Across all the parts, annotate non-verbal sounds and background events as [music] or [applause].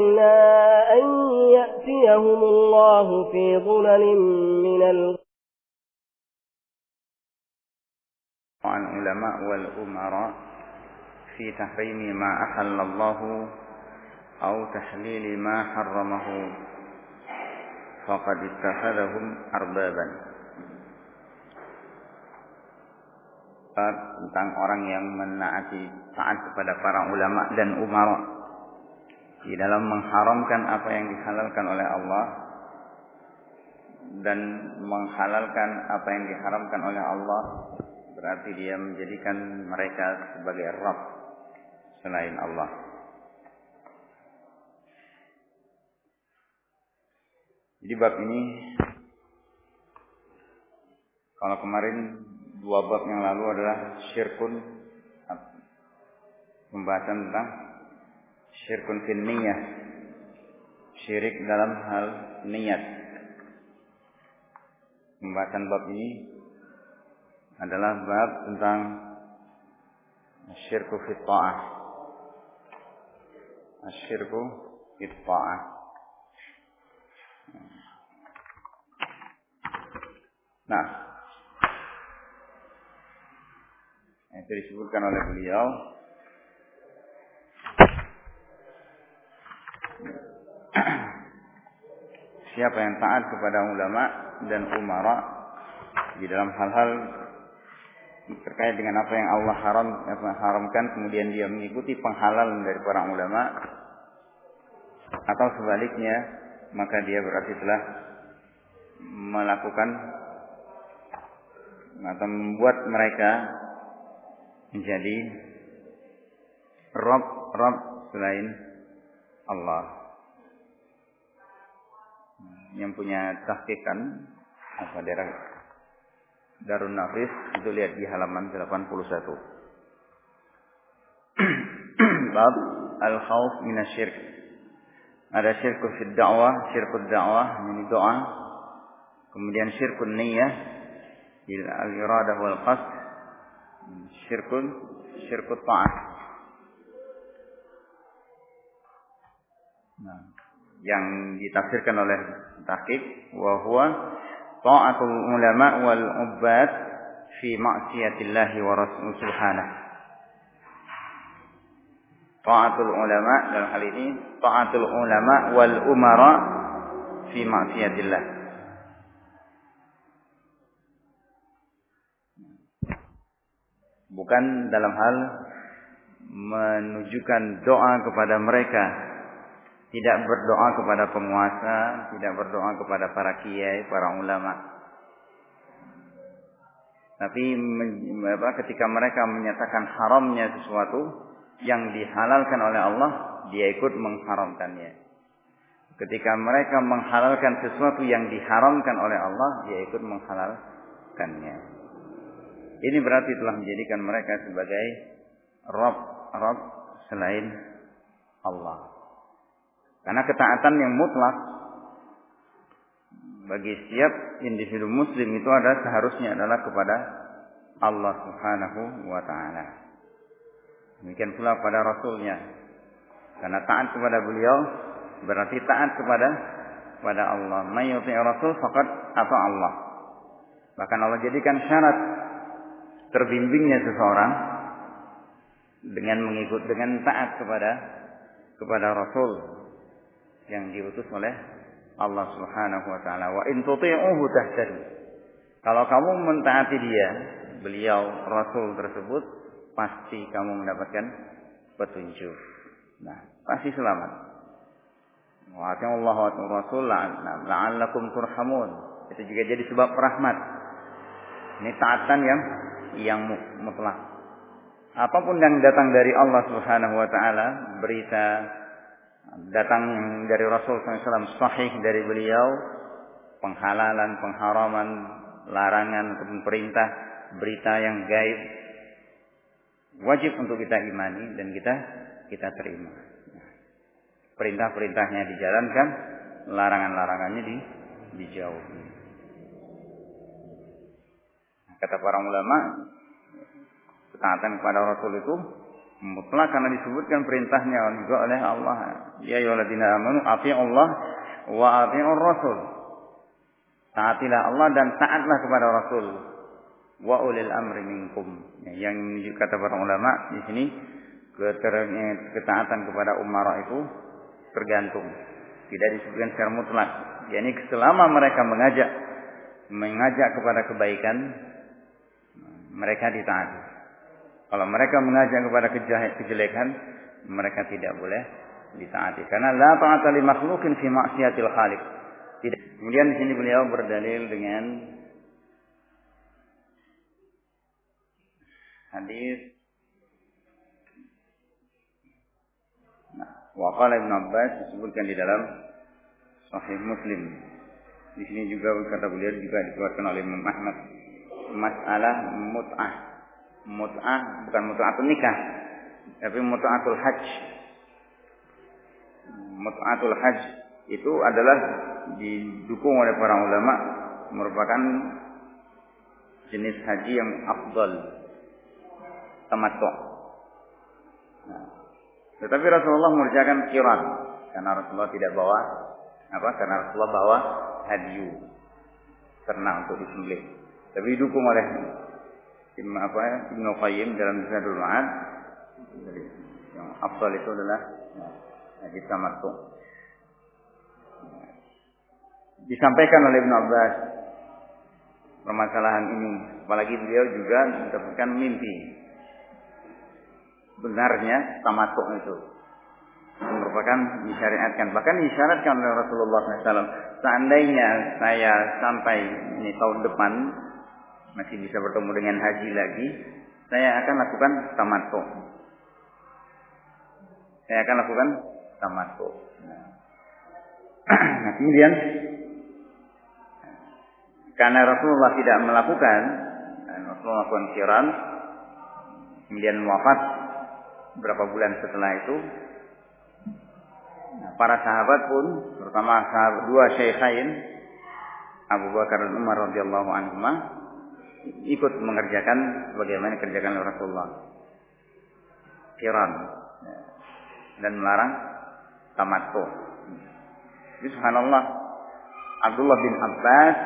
أن يأتيهم الله في ظلل من ال عن علماء والأمراء في تحريم ما أحل الله أو تحليل ما حرمه. فقد اتخذهم أربابا. Tentang orang yang menaati taat kepada para ulama dan umara. Di dalam mengharamkan apa yang dihalalkan oleh Allah dan menghalalkan apa yang diharamkan oleh Allah berarti dia menjadikan mereka sebagai Rabb selain Allah. Jadi bab ini kalau kemarin dua bab yang lalu adalah syirkun pembahasan tentang syirkun fil niyah syirik dalam hal niat. Pembahasan bab ini adalah bab tentang syirku fit ta'ah. Syirku fit ta'ah. Nah. Itu disebutkan oleh beliau [clears throat] siapa yang taat kepada ulama dan umara di dalam hal-hal terkait dengan apa yang Allah haram apa haramkan kemudian dia mengikuti penghalalan dari para ulama atau sebaliknya maka dia berarti telah melakukan atau membuat mereka menjadi Rob Rob selain Allah yang punya tahqiqan apa daerah Darun Nafis itu lihat di halaman 81 [clears throat] bab al-khawf minasyirk ada syirku fid da'wah syirku da'wah ini doa. Kemudian syirkun niyah al-iradah wal qasd. Syirkun syirkut ta'ah. Nah, yang ditafsirkan oleh tahqiq wa huwa ta'atul ulama wal ubbad fi ma'siyatillah wa rasul subhanahu. Ta'atul ulama dalam hal ini ta'atul ulama wal umara fi ma'siyatillah. bukan dalam hal menunjukkan doa kepada mereka tidak berdoa kepada penguasa tidak berdoa kepada para kiai para ulama. Tapi ketika mereka menyatakan haramnya sesuatu yang dihalalkan oleh Allah dia ikut mengharamkannya. Ketika mereka menghalalkan sesuatu yang diharamkan oleh Allah dia ikut menghalalkannya. Ini berarti telah menjadikan mereka sebagai Rob, Rob selain Allah. Karena ketaatan yang mutlak bagi setiap individu muslim itu ada seharusnya adalah kepada Allah Subhanahu wa taala. Demikian pula pada rasulnya. Karena taat kepada beliau berarti taat kepada kepada Allah. Mayyuti rasul faqad atau Allah. Bahkan Allah jadikan syarat terbimbingnya seseorang dengan mengikut dengan taat kepada kepada Rasul yang diutus oleh Allah Subhanahu wa taala. Wa in tuti'uhu tahtadu. Kalau kamu mentaati dia, beliau Rasul tersebut, pasti kamu mendapatkan petunjuk. Nah, pasti selamat. Wa Allah wa Rasul la'allakum turhamun. Itu juga jadi sebab rahmat. Ini taatan yang yang mutlak. Apa pun yang datang dari Allah Subhanahu wa taala, berita datang dari Rasul SAW sahih dari beliau, penghalalan, pengharaman, larangan perintah, berita yang gaib wajib untuk kita imani dan kita kita terima. Perintah-perintahnya dijalankan, larangan-larangannya di, dijauhi. Kata para ulama, ketaatan kepada Rasul itu mutlak karena disebutkan perintahnya juga oleh Allah. Ya ayyuhalladzina amanu Allah wa ati'ur rasul. Taatilah Allah dan taatlah kepada Rasul. Wa ulil amri minkum. Ya, yang kata para ulama di sini ketaatan kepada umara itu tergantung. Tidak disebutkan secara mutlak. Yani selama mereka mengajak mengajak kepada kebaikan, mereka ditaati. Kalau mereka mengajak kepada kejelekan, mereka tidak boleh ditaati. Karena la ta'ata li makhluqin fi maksiatil khaliq. Tidak. Kemudian di sini beliau berdalil dengan hadis Nah, waqala Ibn Abbas disebutkan di dalam Sahih Muslim. Di sini juga kata beliau juga dikeluarkan oleh Imam Ahmad masalah mut'ah. Mut'ah bukan mut'atul nikah, tapi mut'atul hajj. Mut'atul hajj itu adalah didukung oleh para ulama merupakan jenis haji yang afdal tamattu. Nah, tetapi Rasulullah mengerjakan kiran karena Rasulullah tidak bawa apa? Karena Rasulullah bawa hadiyu ternak untuk disembelih. Tapi didukung oleh Ibn apa ya, Ibnu Qayyim dalam Zadul Ma'ad. Yang afdal itu adalah hadis tamattu. Disampaikan oleh Ibn Abbas permasalahan ini, apalagi beliau juga mendapatkan mimpi. Benarnya tamattu itu merupakan disyariatkan, bahkan disyaratkan oleh Rasulullah SAW. Seandainya saya sampai ini tahun depan masih bisa bertemu dengan haji lagi, saya akan lakukan tamattu. Saya akan lakukan tamattu. Nah, [clears throat] kemudian karena Rasulullah tidak melakukan, Rasulullah melakukan kiran, kemudian wafat beberapa bulan setelah itu, nah, para sahabat pun, terutama sahabat, dua syekhain, Abu Bakar dan Umar radhiyallahu anhu ikut mengerjakan bagaimana kerjakan Rasulullah. Kiran dan melarang tamattu. Jadi subhanallah Abdullah bin Abbas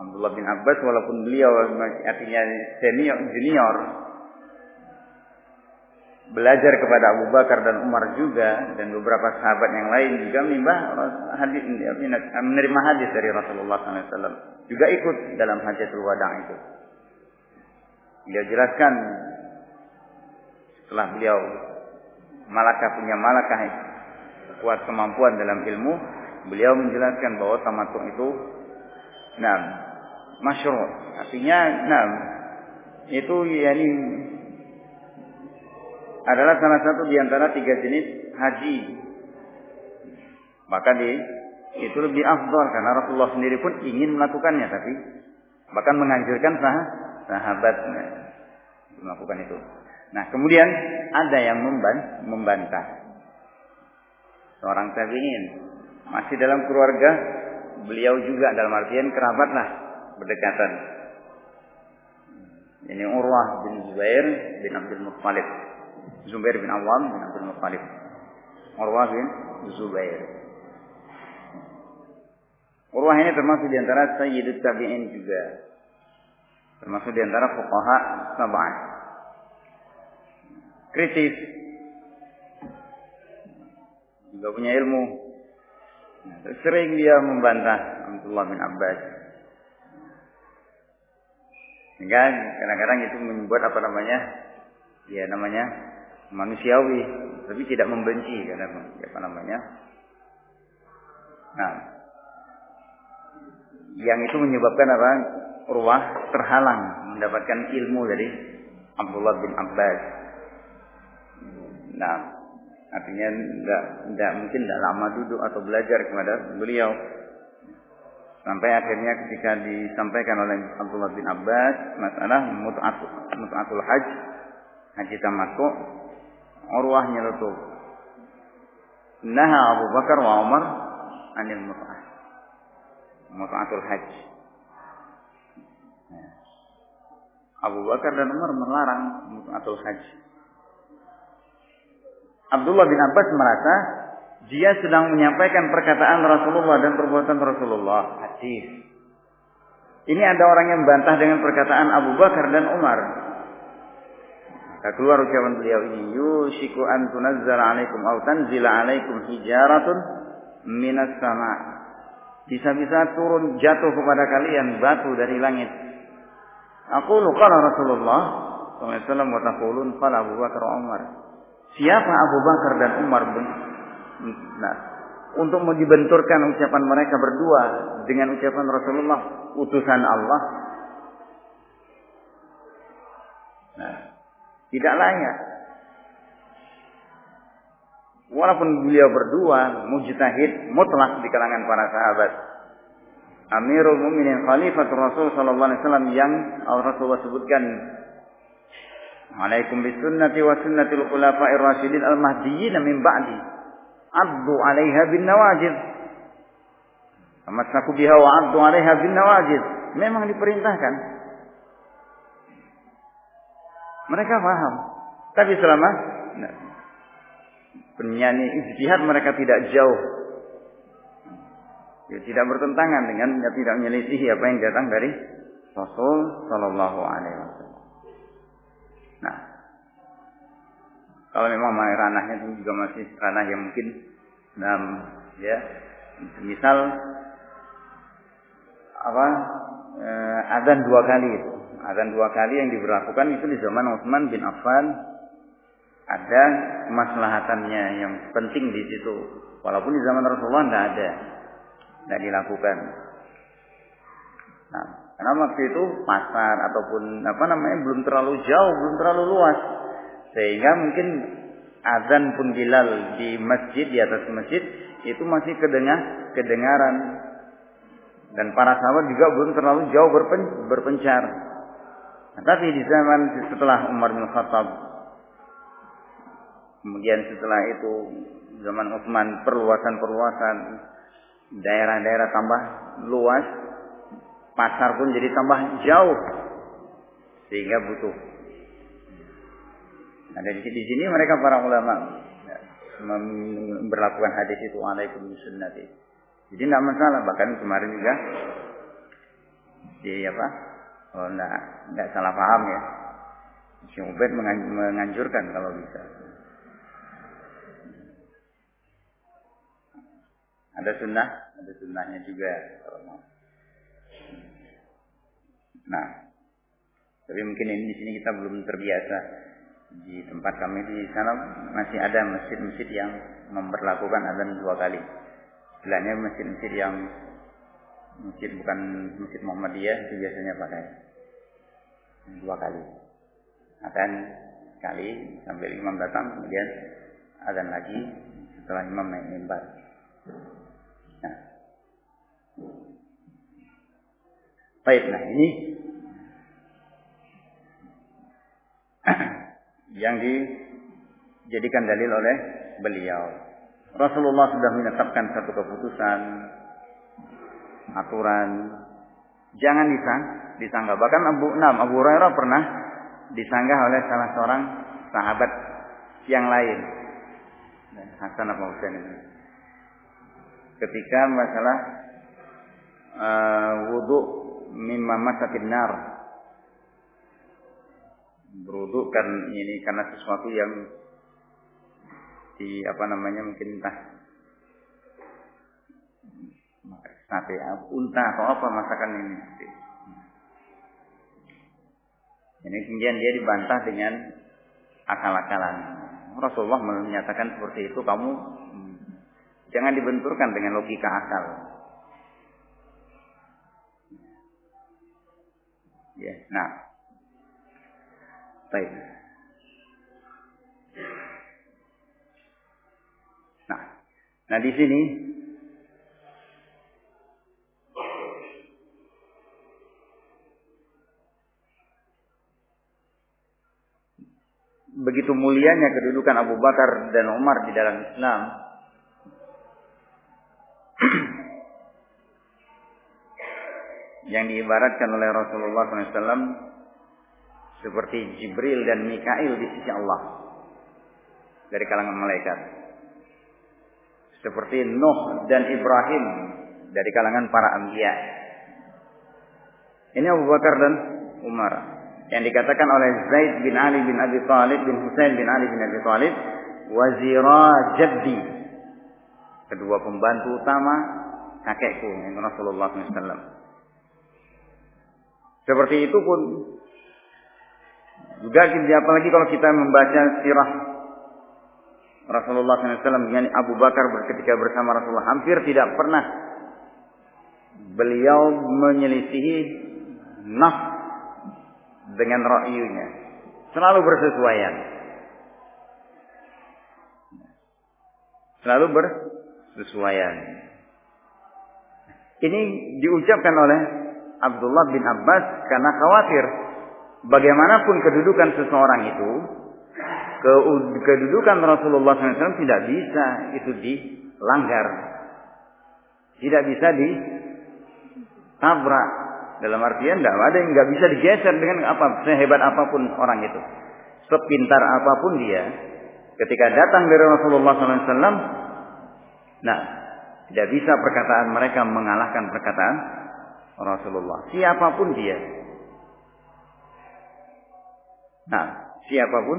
Abdullah bin Abbas walaupun beliau artinya senior junior belajar kepada Abu Bakar dan Umar juga dan beberapa sahabat yang lain juga menimba hadis menerima hadis dari Rasulullah SAW juga ikut dalam hajatul wada itu. Dia jelaskan setelah beliau malakah punya malakah kuat kemampuan dalam ilmu, beliau menjelaskan bahwa tamattu itu nah masyru' artinya nah itu yakni adalah salah satu di antara tiga jenis haji. Maka di itu lebih afdol karena Rasulullah sendiri pun ingin melakukannya tapi bahkan menganjurkan sah sahabatnya melakukan itu. Nah, kemudian ada yang memban membantah. Seorang tabi'in masih dalam keluarga beliau juga dalam artian kerabat lah berdekatan. Ini Urwah bin Zubair bin Abdul Muttalib. Zubair bin Awam bin Abdul Muttalib. Urwah bin Zubair. Urwah ini termasuk di antara Sayyidut Tabi'in juga. Termasuk di antara fuqaha sab'ah. Kritis. Juga punya ilmu. Sering dia membantah Abdullah bin Abbas. Sehingga kadang-kadang itu membuat apa namanya? Ya namanya manusiawi, tapi tidak membenci karena apa namanya. Nah, yang itu menyebabkan apa? Urwah terhalang mendapatkan ilmu dari Abdullah bin Abbas. Nah, artinya tidak tidak mungkin tidak lama duduk atau belajar kepada beliau. Sampai akhirnya ketika disampaikan oleh Abdullah bin Abbas masalah mut'atul, mut'atul hajj, haji tamattu, Urwah nyeletuk. Naha Abu Bakar wa Umar anil mut'ah. Mut'atul haji. Abu Bakar dan Umar melarang atau haji. Abdullah bin Abbas merasa dia sedang menyampaikan perkataan Rasulullah dan perbuatan Rasulullah. Hadis. Ini ada orang yang bantah dengan perkataan Abu Bakar dan Umar. Maka keluar ucapan beliau ini, yushiku an tunazzala alaikum au tanzila alaikum hijaratun minas sama. Bisa-bisa turun jatuh kepada kalian batu dari langit. Aku lupa Rasulullah SAW wa taqulun qala Abu Bakar Umar. Siapa Abu Bakar dan Umar Nah, untuk dibenturkan ucapan mereka berdua dengan ucapan Rasulullah utusan Allah. Nah, tidak layak. Walaupun beliau berdua mujtahid mutlak di kalangan para sahabat. Amirul Mukminin Khalifatul Rasul sallallahu alaihi wasallam yang Rasulullah sebutkan Alaikum bisunnati wa sunnatil khulafa'ir rasyidin al-mahdiyyin min ba'di addu 'alaiha bin nawajid. Tamassaku biha wa addu 'alaiha bin nawajid. Memang diperintahkan. Mereka paham. Tapi selama nah, penyanyi ijtihad mereka tidak jauh. Ya, tidak bertentangan dengan ya, tidak menyelisihi apa yang datang dari Rasul Shallallahu Alaihi Wasallam. Nah, kalau memang ranahnya itu juga masih ranah yang mungkin dalam ya misal apa eh, adzan dua kali itu adzan dua kali yang diberlakukan itu di zaman Utsman bin Affan. Ada kemaslahatannya yang penting di situ. Walaupun di zaman Rasulullah tidak ada tidak dilakukan. Nah karena waktu itu pasar ataupun apa namanya belum terlalu jauh belum terlalu luas. Sehingga mungkin azan pun Bilal di masjid di atas masjid itu masih kedengar kedengaran. Dan para sahabat juga belum terlalu jauh berpen, berpencar. Tapi di zaman setelah Umar bin Khattab kemudian setelah itu zaman Utsman perluasan-perluasan daerah-daerah tambah luas pasar pun jadi tambah jauh sehingga butuh Nah dari di sini mereka para ulama ya, memperlakukan hadis itu alaikum sunnati. Jadi tidak masalah. Bahkan kemarin juga di apa? Oh, enggak, enggak salah paham ya. Syekh Ubaid menganjurkan kalau bisa. Ada sunnah, ada sunnahnya juga Nah, tapi mungkin ini di sini kita belum terbiasa di tempat kami di sana masih ada masjid-masjid yang memperlakukan azan dua kali. Istilahnya masjid-masjid yang masjid bukan masjid Muhammadiyah itu biasanya pakai dua kali. Azan sekali sambil imam datang kemudian azan lagi setelah imam naik mimbar. Nah. Baik, nah ini [clears throat] yang dijadikan dalil oleh beliau. Rasulullah sudah menetapkan satu keputusan, aturan, jangan disang, disangka. Bahkan Abu Nam, Abu Hurairah pernah disanggah oleh salah seorang sahabat yang lain. Hasan apa Husain ini. Ketika masalah uh, wudhu mimma masatin nar beruduk kan ini karena sesuatu yang di apa namanya mungkin entah sate unta atau apa masakan ini? Ini kemudian dia dibantah dengan akal-akalan. Rasulullah menyatakan seperti itu kamu jangan dibenturkan dengan logika akal. Ya nah. Baik. Nah, nah di sini begitu mulianya kedudukan Abu Bakar dan Umar di dalam Islam. [clears throat] yang diibaratkan oleh Rasulullah SAW seperti Jibril dan Mikail di sisi Allah dari kalangan malaikat. Seperti Nuh dan Ibrahim dari kalangan para anbiya. Ini Abu Bakar dan Umar yang dikatakan oleh Zaid bin Ali bin Abi Thalib bin Husain bin Ali bin Abi Thalib wazira jaddi kedua pembantu utama kakekku yang Rasulullah SAW. Seperti itu pun juga apalagi kalau kita membaca sirah Rasulullah SAW dengan Abu Bakar ketika bersama Rasulullah hampir tidak pernah beliau menyelisihi naf dengan ra'yunya. Selalu bersesuaian. Selalu bersesuaian. Ini diucapkan oleh Abdullah bin Abbas karena khawatir bagaimanapun kedudukan seseorang itu kedudukan Rasulullah SAW tidak bisa itu dilanggar. Tidak bisa ditabrak. Dalam artian tidak ada yang nggak bisa digeser dengan apa sehebat apa pun orang itu. Sepintar apa pun dia. Ketika datang dari Rasulullah SAW. Nah, tidak bisa perkataan mereka mengalahkan perkataan Rasulullah. Siapa pun dia. Nah, siapa pun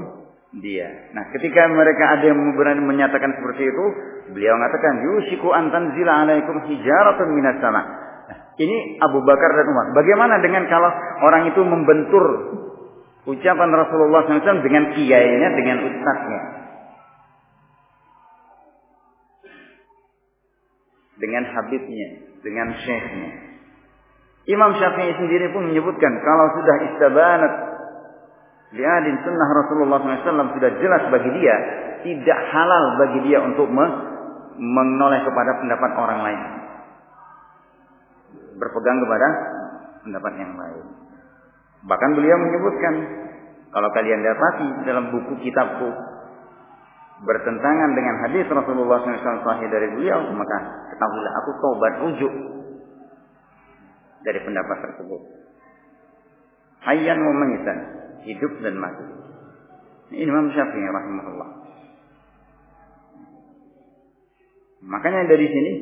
dia. Nah, ketika mereka ada yang berani menyatakan seperti itu, beliau mengatakan, "Yusiku antan zila alaikum hijaratun minas sama." Ini Abu Bakar dan Umar. Bagaimana dengan kalau orang itu membentur ucapan Rasulullah SAW dengan kiainya, dengan ustaznya? Dengan habibnya, dengan syekhnya. Imam Syafi'i sendiri pun menyebutkan kalau sudah istabanat liadin sunnah Rasulullah SAW sudah jelas bagi dia, tidak halal bagi dia untuk menoleh kepada pendapat orang lain. Berpegang kepada pendapat yang lain. Bahkan beliau menyebutkan, kalau kalian dapati dalam buku kitabku bertentangan dengan hadis Rasulullah SAW sahih dari beliau, maka ketahuilah aku taubat ujuk dari pendapat tersebut. Hayyan wa hidup dan mati. Ini Imam Syafi'i rahimahullah. Makanya dari sini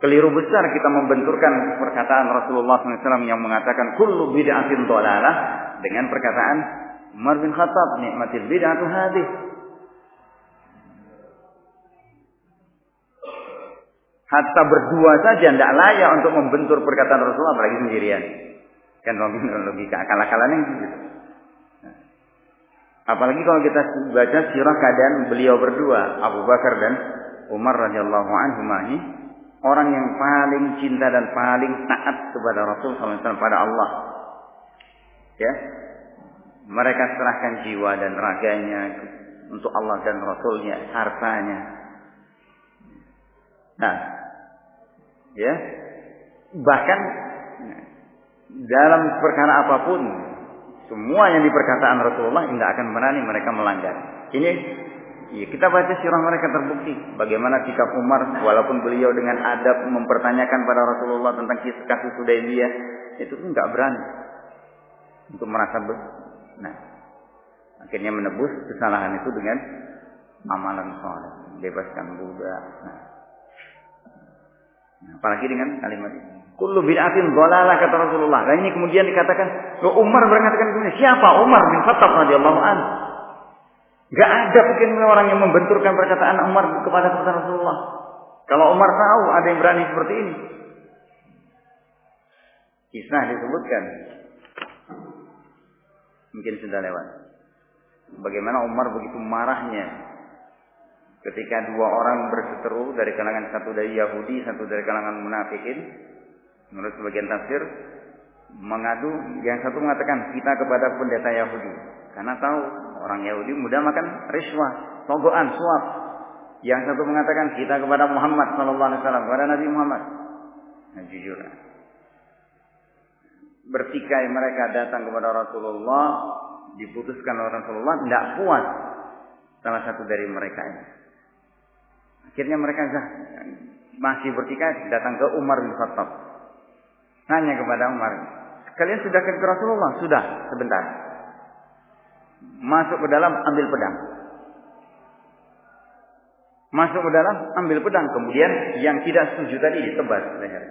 keliru besar kita membenturkan perkataan Rasulullah SAW yang mengatakan kullu bid'atin dhalalah dengan perkataan Umar bin Khattab nikmatil bid'atu hadis. Hatta berdua saja tidak layak untuk membentur perkataan Rasulullah apalagi sendirian. Kan logika akal-akalannya gitu. Apalagi kalau kita baca sirah keadaan beliau berdua, Abu Bakar dan Umar radhiyallahu anhu orang yang paling cinta dan paling taat kepada Rasul SAW pada Allah. Ya, mereka serahkan jiwa dan raganya untuk Allah dan Rasulnya, hartanya. Nah, ya, bahkan dalam perkara apa pun semua yang diperkataan Rasulullah tidak akan berani mereka melanggar. Ini ya, kita baca sirah mereka terbukti bagaimana sikap Umar walaupun beliau dengan adab mempertanyakan pada Rasulullah tentang kisah kasus Hudaybiyah itu pun nggak berani untuk merasa ber nah akhirnya menebus kesalahan itu dengan amalan soleh bebaskan budak nah, nah apalagi dengan kalimat ini Kullu bid'atin dhalalah kata Rasulullah. Dan ini kemudian dikatakan, Umar begini, siapa Umar bin Khattab radhiyallahu an? Gak ada mungkin orang yang membenturkan perkataan Umar kepada perkataan Rasulullah. Kalau Umar tahu ada yang berani seperti ini. Kisah disebutkan. Mungkin sudah lewat. Bagaimana Umar begitu marahnya ketika dua orang berseteru dari kalangan satu dari Yahudi, satu dari kalangan munafikin Menurut sebagian tafsir mengadu yang satu mengatakan kita kepada pendeta Yahudi karena tahu orang Yahudi mudah makan riswah, togoan, suap. Yang satu mengatakan kita kepada Muhammad sallallahu alaihi wasallam, kepada Nabi Muhammad. Nah, jujur. Bertikai mereka datang kepada Rasulullah, diputuskan oleh Rasulullah, tidak puas salah satu dari mereka ini. Akhirnya mereka masih bertikai datang ke Umar bin Khattab. Tanya kepada Umar, kalian sudah ke Rasulullah? Sudah, sebentar. Masuk ke dalam, ambil pedang. Masuk ke dalam, ambil pedang. Kemudian yang tidak setuju tadi ditebas leher.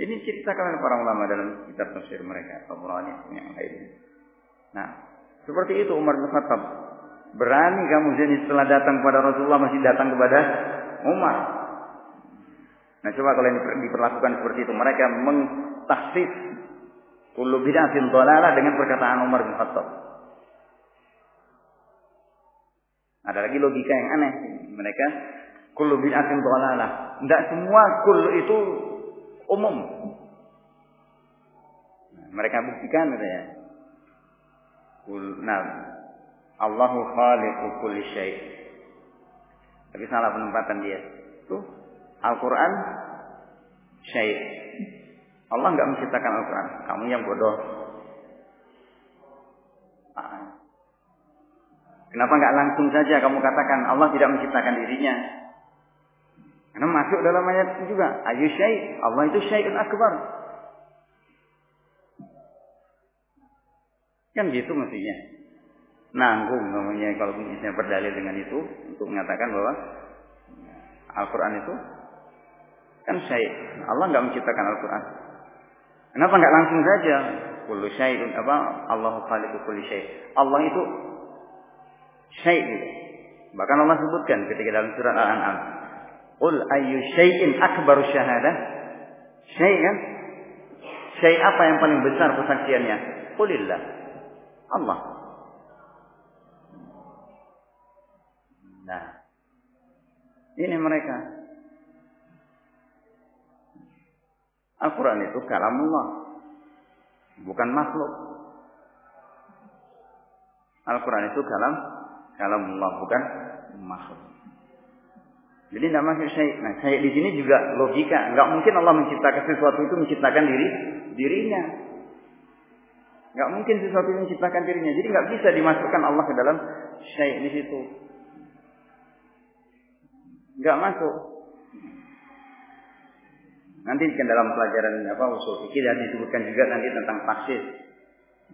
Ini ceritakan para ulama dalam kitab tafsir mereka, Tabrani yang lainnya. Nah, seperti itu Umar bin Khattab. Berani kamu jadi setelah datang kepada Rasulullah masih datang kepada Umar. Nah, coba kalau ini diperlakukan seperti itu, mereka mengtaksif kullu bid'atin dhalalah dengan perkataan Umar bin Khattab. Ada lagi logika yang aneh. Mereka kullu bid'atin dhalalah. Tidak semua kullu itu umum. Mereka buktikan ya. Nah, Allahu khaliqu kulli syai. Tapi salah penempatan dia. Tuh, Al-Quran syai. Allah nggak menciptakan Al-Quran. Kamu yang bodoh. Ah. Kenapa nggak langsung saja kamu katakan Allah tidak menciptakan dirinya? Karena masuk dalam ayat itu juga. Ayu syai. Allah itu syai'un akbar. Kan gitu mestinya. Nanggung namanya kalau misalnya berdalil dengan itu untuk mengatakan bahwa Al-Quran itu kan syai. Allah nggak menciptakan Al-Quran. Kenapa nggak langsung saja? Kullu apa? Allahu khaliqu kulli syai'. Allah itu syai' gitu. Bahkan Allah sebutkan ketika dalam surat Al-An'am Qul ayyu syai'in akbaru syahadah? Syai' kan? Syai' apa yang paling besar persaksiannya? Qulillah. Allah. Nah. Ini mereka. Al-Quran itu kalamullah. Bukan makhluk. Al-Quran itu kalam kalamullah bukan makhluk. Jadi tidak masuk syait. Nah, syait di sini juga logika. Enggak mungkin Allah menciptakan sesuatu itu menciptakan diri dirinya. Enggak mungkin sesuatu itu menciptakan dirinya. Jadi enggak bisa dimasukkan Allah ke dalam syait di situ. Enggak masuk. Nanti kan dalam pelajaran apa usul fikih dan disebutkan juga nanti tentang taksis.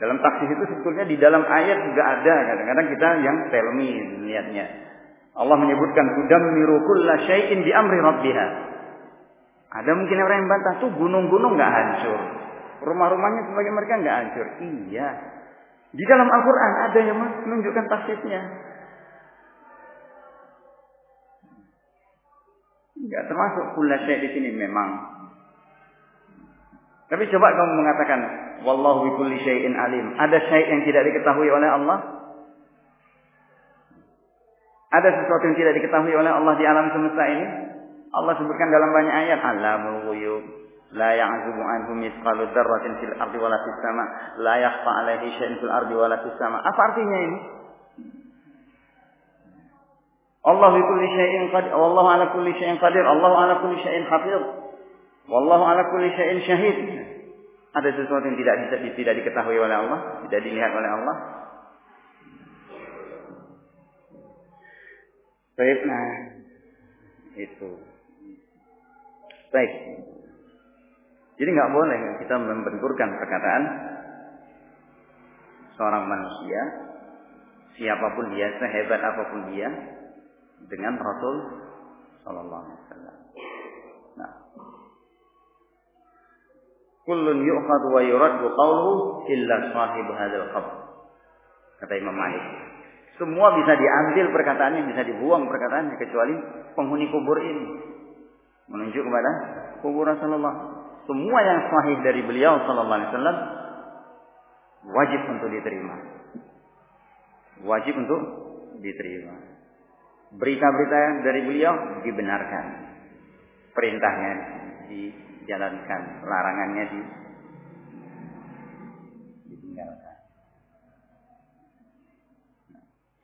Dalam taksis itu sebetulnya di dalam ayat juga ada kadang-kadang kita yang telmi niatnya. Allah menyebutkan tudammiru kulla syai'in bi amri rabbiha. Ada mungkin orang yang bantah tuh gunung-gunung nggak hancur. Rumah-rumahnya sebagai mereka nggak hancur. Iya. Di dalam Al-Quran ada yang menunjukkan tafsirnya. Enggak termasuk kulla syai' di sini memang. Tapi coba kamu mengatakan wallahu bi kulli syai'in alim. Ada syai' yang tidak diketahui oleh Allah? Ada sesuatu yang tidak diketahui oleh Allah di alam semesta ini? Allah sebutkan dalam banyak ayat, Alamul ghuyub, la ya'zubu anhu mithqalu dzarratin fil ardi wala fis sama, la yakhfa 'alaihi syai'un fil ardi wala fis sama. Apa artinya ini? Allah bi kulli syai'in qadir, wallahu 'ala kulli syai'in qadir, Allah 'ala kulli syai'in hafiz. Wallahu 'ala kulli syai'in syahid. Ada sesuatu yang tidak tidak diketahui oleh Allah, tidak dilihat oleh Allah, Baik, nah itu. Baik. Jadi nggak boleh kita membenturkan perkataan seorang manusia, siapa pun dia, sehebat apa pun dia, dengan Rasul Sallallahu Alaihi Wasallam. Kullun yu'khadhu wa yuraddu qawluhu illa sahib hadzal qabr. Kata Imam Malik. Semua bisa diambil perkataannya, bisa dibuang perkataannya kecuali penghuni kubur ini. Menunjuk kepada kubur Rasulullah. Semua yang sahih dari beliau sallallahu alaihi wasallam wajib untuk diterima. Wajib untuk diterima. Berita-berita dari beliau dibenarkan. Perintahnya dijalankan, larangannya di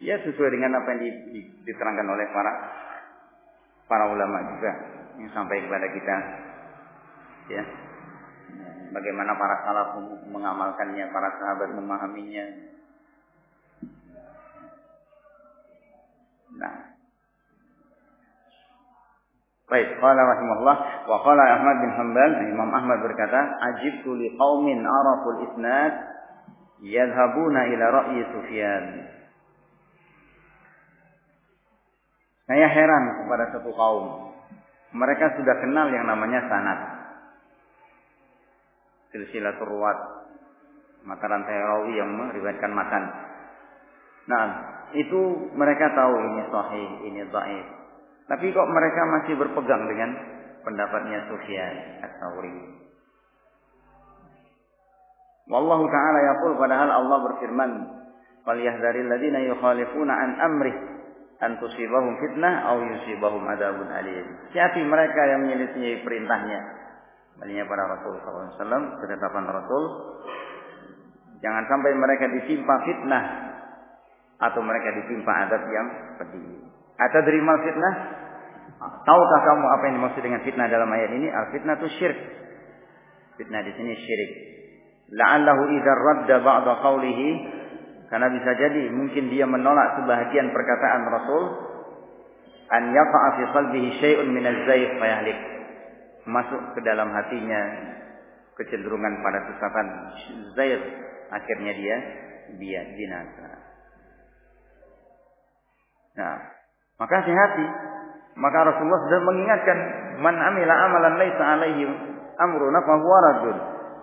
Ya sesuai dengan apa yang diterangkan oleh para para ulama juga yang sampai kepada kita. Ya. Bagaimana para salaf mengamalkannya, para sahabat memahaminya. Nah. Baik, qala rahimahullah wa qala Ahmad bin Hanbal, Imam Ahmad berkata, "Ajibtu li qaumin araful isnad yadhhabuna ila ra'yi Sufyan." Saya heran kepada satu kaum. Mereka sudah kenal yang namanya sanad. Silsilatul ruwat. Mata rantai rawi yang meriwayatkan matan. Nah, itu mereka tahu ini sahih, ini dhaif. Tapi kok mereka masih berpegang dengan pendapatnya Sufyan Ats-Tsauri. Wallahu taala yaqul padahal Allah berfirman, "Falyahdharil ladzina yukhalifuna an amrih an tusibahum fitnah aw yusibahum adzabun alim." Siapa mereka yang menyelisih perintahnya? Maksudnya para Rasul SAW, ketetapan Rasul, jangan sampai mereka ditimpa fitnah atau mereka ditimpa adab yang pedih. Atau mal fitnah? Tahukah kamu apa yang dimaksud dengan fitnah dalam ayat ini? Al fitnah itu syirik. Fitnah di sini syirik. La'allahu idza radda ba'da qawlihi karena bisa jadi mungkin dia menolak sebahagian perkataan Rasul an yaqa'a fi qalbihi syai'un min az-zayf fayahlik. Masuk ke dalam hatinya kecenderungan pada kesesatan zair akhirnya dia dia binasa. Nah, maka hati-hati. Maka Rasulullah sudah mengingatkan, "Man amila amalan laisa alaihi amruna fa huwa raddun.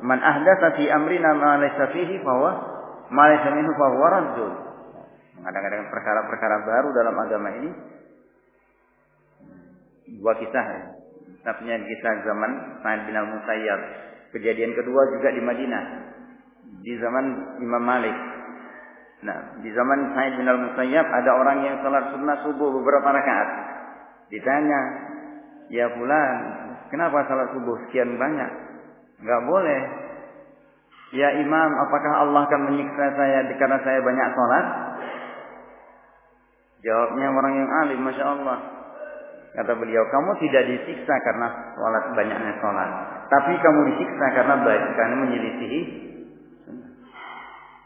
Man ahdatsa fi amrina ma laisa fihi fa huwa ma laisa minhu fa huwa raddun." Kadang-kadang perkara-perkara baru dalam agama ini dua kisah Satunya kisah zaman Sa'id bin Al-Musayyab. Kejadian kedua juga di Madinah. Di zaman Imam Malik Nah, di zaman Said bin Al-Musayyab ada orang yang salat sunnah subuh beberapa rakaat. Ditanya, ya bulan, kenapa salat subuh sekian banyak? Enggak boleh. Ya imam, apakah Allah akan menyiksa saya karena saya banyak salat? Jawabnya orang yang alim, masya Allah. Kata beliau, kamu tidak disiksa karena salat banyaknya salat, tapi kamu disiksa karena baik karena menyelisihi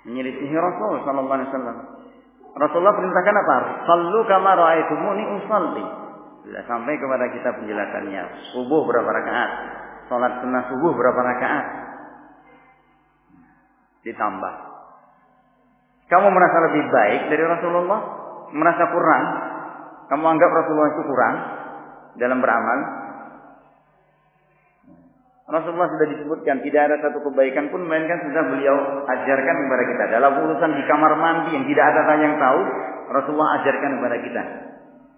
menyelisihi Rasul sallallahu alaihi wasallam. Rasulullah perintahkan apa? Sallu kama raaitumuni usalli. Sudah sampai kepada kita penjelasannya. Subuh berapa rakaat? Salat sunnah subuh berapa rakaat? Ditambah. Kamu merasa lebih baik dari Rasulullah? Merasa kurang? Kamu anggap Rasulullah itu kurang dalam beramal? Rasulullah sudah disebutkan tidak ada satu kebaikan pun melainkan sudah beliau ajarkan kepada kita. Dalam urusan di kamar mandi yang tidak ada yang tahu, Rasulullah ajarkan kepada kita.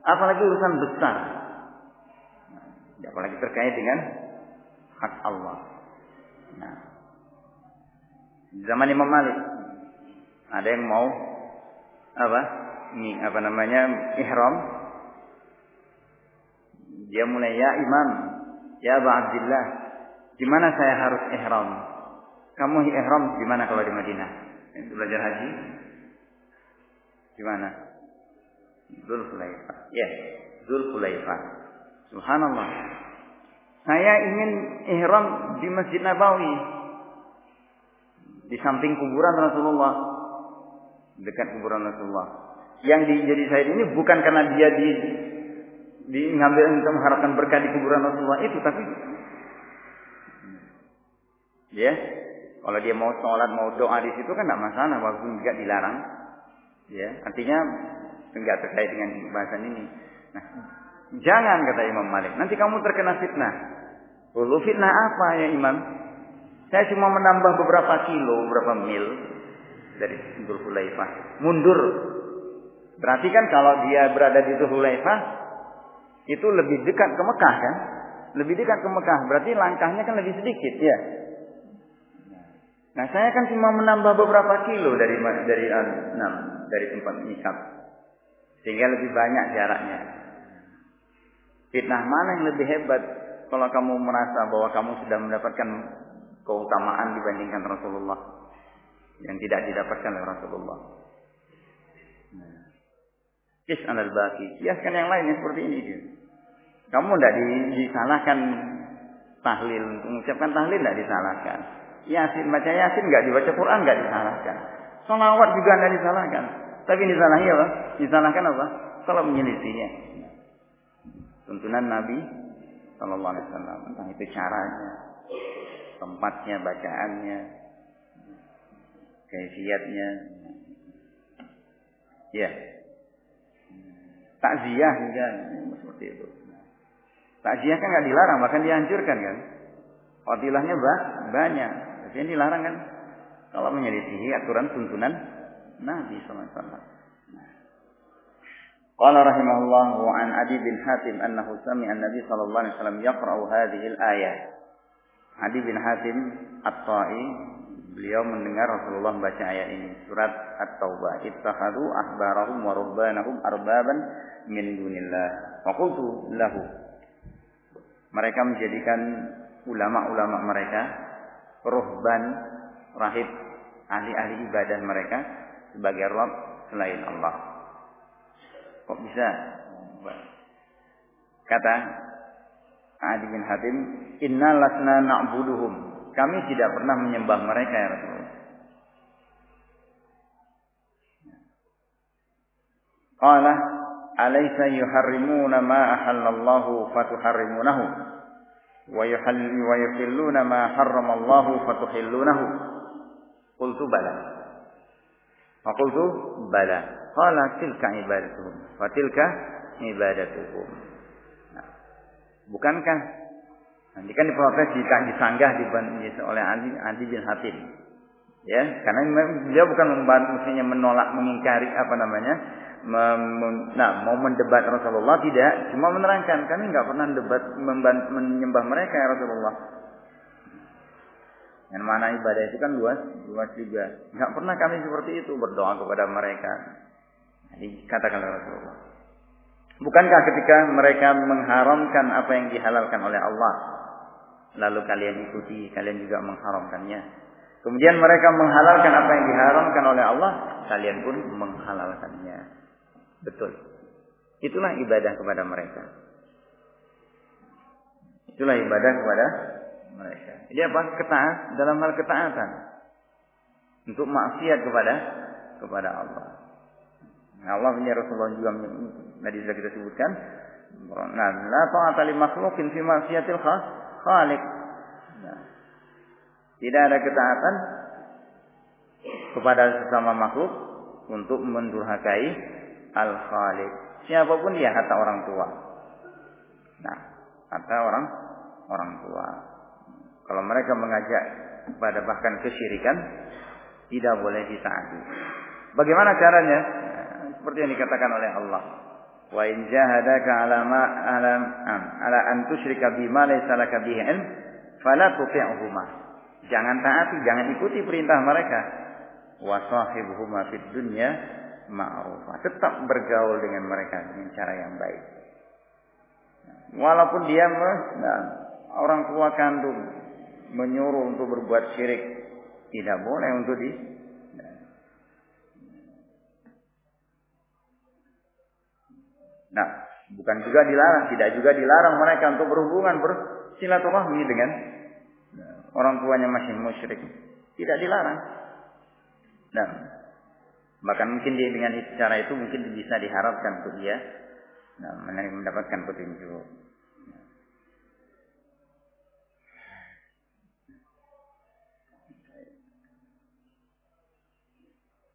Apalagi urusan besar. Apalagi terkait dengan hak Allah. Nah, zaman Imam Malik ada yang mau apa? Ini apa namanya? ihram. Dia mulai ya Imam, ya Abu Abdullah, di mana saya harus ihram? Kamu ihram di mana kalau di Madinah? Belajar haji? Di mana? Zulhulaifah. Ya, Zulhulaifah. Subhanallah. Saya ingin ihram di Masjid Nabawi. Di samping kuburan Rasulullah. Dekat kuburan Rasulullah. Yang dijadi saya ini bukan karena dia di di ngambil untuk mengharapkan berkah di kuburan Rasulullah itu, tapi Ya, kalau dia mau sholat, mau doa di situ kan tidak masalah, walaupun juga dilarang. Ya, artinya enggak terkait dengan bahasan ini. Nah, jangan kata Imam Malik, nanti kamu terkena fitnah. Lalu fitnah apa ya Imam? Saya cuma menambah beberapa kilo, beberapa mil dari Dhul Hulaifah. Mundur. Berarti kan kalau dia berada di Dhul Hulaifah, itu lebih dekat ke Mekah kan? Lebih dekat ke Mekah, berarti langkahnya kan lebih sedikit ya. Nah saya kan cuma menambah beberapa kilo dari dari enam dari tempat misal, sehingga lebih banyak jaraknya. Fitnah mana yang lebih hebat kalau kamu merasa bahwa kamu sudah mendapatkan keutamaan dibandingkan Rasulullah yang tidak didapatkan oleh Rasulullah. Nah. Kis anal baki, kiaskan yang lainnya seperti ini. Kamu tidak disalahkan tahlil, mengucapkan tahlil tidak disalahkan. Yasin, baca Yasin nggak dibaca Quran nggak disalahkan. Salawat juga nggak disalahkan. Tapi disalahi apa? Disalahkan apa? Kalau menyelisihinya. Tuntunan Nabi Sallallahu Alaihi Wasallam. Tentang itu caranya, tempatnya, bacaannya, kaifiatnya. Ya. Takziah juga seperti itu. Takziah kan nggak dilarang, bahkan dihancurkan kan. Fadilahnya bah, banyak. Tapi yang dilarang kan kalau menyelisihi aturan tuntunan Nabi SAW. Qala rahimahullah wa an Adi bin Hatim annahu sami an Nabi sallallahu alaihi wasallam yaqra'u hadhihi al-ayah. Adi bin Hatim At-Ta'i beliau mendengar Rasulullah baca ayat ini surat At-Taubah ittakhadhu ahbarahum wa rubbanahum arbaban min dunillah wa qultu lahu mereka menjadikan ulama-ulama mereka ruhban rahib ahli-ahli ibadah mereka sebagai Rabb selain Allah Kok bisa? Kata Adi bin Hatim, Inna lasna na'buduhum. Kami tidak pernah menyembah mereka ya Rasulullah. Qala alaysa yuharrimuna ma ahallallahu fatuharrimunahu wa yuhilluna ma harramallahu fatuhillunahu qultu bala fa qultu bala Qala tilka ibadatuhum. Wa tilka ibadatuhum. Nah, bukankah nanti kan diprotes disanggah oleh Adi, Adi bin Hatim. Ya, karena dia bukan mestinya menolak mengingkari apa namanya? Mem, nah, mau mendebat Rasulullah tidak, cuma menerangkan kami nggak pernah debat menyembah mereka ya Rasulullah. Yang mana ibadah itu kan luas, luas juga. Nggak pernah kami seperti itu berdoa kepada mereka. Dikatakan oleh Rasulullah. Bukankah ketika mereka mengharamkan apa yang dihalalkan oleh Allah, lalu kalian ikuti, kalian juga mengharamkannya. Kemudian mereka menghalalkan apa yang diharamkan oleh Allah, kalian pun menghalalkannya. Betul. Itulah ibadah kepada mereka. Itulah ibadah kepada mereka. Jadi apa? Ketaat dalam hal ketaatan. Untuk maksiat kepada kepada Allah. Nah, Allah punya Rasulullah juga tadi sudah kita sebutkan. Nah, la ta'ata li makhluqin fi ma'siyatil khaliq. Nah, tidak ada ketaatan kepada sesama makhluk untuk mendurhakai al-khaliq. Siapa pun dia kata orang tua. Nah, kata orang orang tua. Kalau mereka mengajak kepada bahkan kesyirikan, tidak boleh ditaati. Bagaimana caranya? seperti yang dikatakan oleh Allah. Wa in jahadaka ala ma ala ala an tusyrika bima laysa laka bihi ilm fala tuti'huma. Jangan taati, jangan ikuti perintah mereka. Wa sahibuhuma fid dunya ma'rufa. Tetap bergaul dengan mereka dengan cara yang baik. Walaupun dia nah, orang tua kandung menyuruh untuk berbuat syirik, tidak boleh untuk di Nah, bukan juga dilarang, tidak juga dilarang mereka untuk berhubungan bersilaturahmi dengan orang tuanya masih musyrik. Tidak dilarang. Nah, bahkan mungkin dia dengan cara itu mungkin bisa diharapkan untuk dia nah, mendapatkan petunjuk.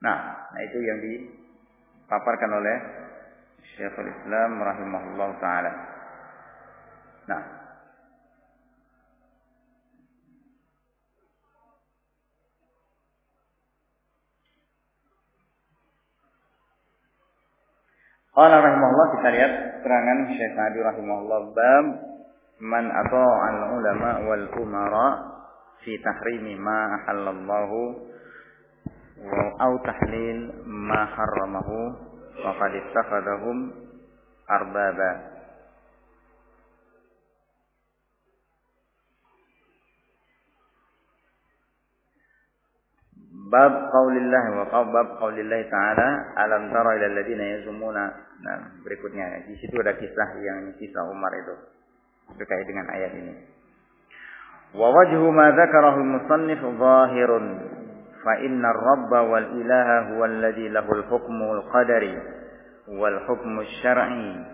Nah, nah itu yang dipaparkan oleh Syekhul Islam rahimahullah taala. Nah, Qala rahimahullah kita lihat keterangan Syekh Sa'di rahimahullah bab man al ulama wal umara fi tahrimi ma ahallallahu au tahlil ma harramahu faqad ittakhadhahum arbaba. Bab qaulillah wa bab qaulillah ta'ala alam tara ila alladziina yazumuna. Nah berikutnya. Di situ ada kisah yang kisah Umar itu terkait dengan ayat ini. Wa wajhu ma dzakarahu musannif zahirun فإن الرب والإله هو الذي له الحكم القدري والحكم الشرعي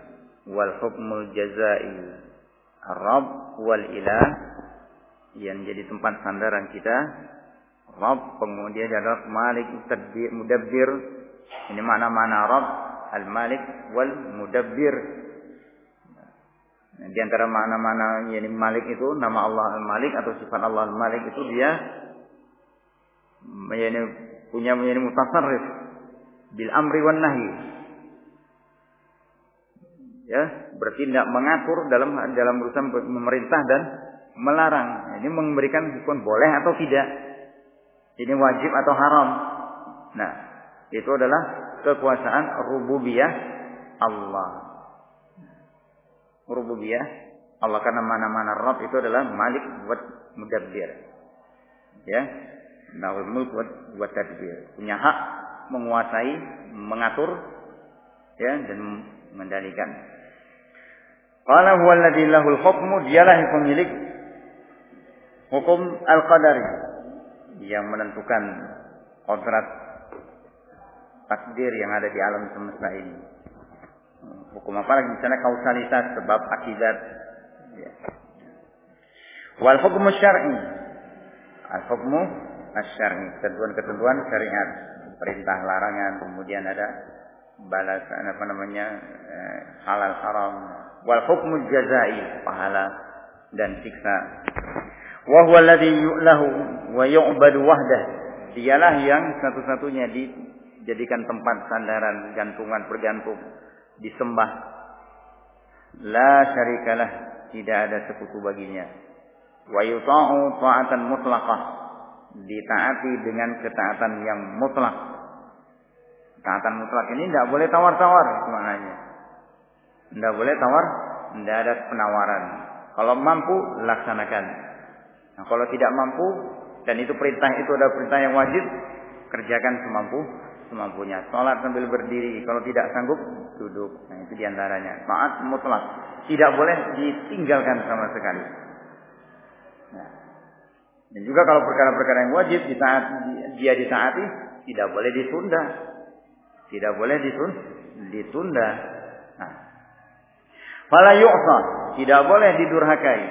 والحكم الجزائي Rabb wal ilah yang jadi tempat sandaran kita. Rabb kemudian adalah Malik Tadbir Mudabbir. Ini mana-mana Rabb Al-Malik wal Mudabbir. Nah, di antara mana-mana yang Malik itu nama Allah Al-Malik atau sifat Allah Al-Malik itu dia yani punya menjadi mutasarrif bil amri wan nahi. Ya, bertindak mengatur dalam dalam urusan memerintah dan melarang. Ini memberikan hukum boleh atau tidak. Ini wajib atau haram. Nah, itu adalah kekuasaan rububiyah Allah. Rububiyah Allah karena mana-mana Rabb itu adalah Malik buat mudabbir. Ya, Lahul mulk buat tadbir. Punya hak menguasai, mengatur ya dan mengendalikan. Qala huwa alladhi lahul hukmu, dialah yang pemilik hukum al-qadari yang menentukan kodrat takdir yang ada di alam semesta ini. Hukum apa lagi? Misalnya kausalitas, sebab akibat. Ya. Wal hukmu syar'i. Al hukmu asyari, ketentuan-ketentuan syariat, perintah larangan, kemudian ada balasan apa namanya eh, halal haram, wal hukmu jazai, pahala dan siksa. Wa huwa alladhi yu'lahu wa yu'badu wahdah. Dialah yang satu-satunya dijadikan tempat sandaran, gantungan bergantung, disembah. La syarikalah, tidak ada sekutu baginya. Wa yuta'u ta'atan mutlaqah ditaati dengan ketaatan yang mutlak. Ketaatan mutlak ini tidak boleh tawar-tawar maknanya. Tidak boleh tawar, tidak ada penawaran. Kalau mampu laksanakan. Nah, kalau tidak mampu dan itu perintah itu adalah perintah yang wajib, kerjakan semampu semampunya. Salat sambil berdiri, kalau tidak sanggup duduk. Nah, itu di antaranya. Taat mutlak. Tidak boleh ditinggalkan sama sekali. Nah, dan juga kalau perkara-perkara yang wajib ditaati, dia ditaati, tidak boleh ditunda. Tidak boleh ditun, ditunda. Nah. Fala yu'sa, tidak boleh didurhakai.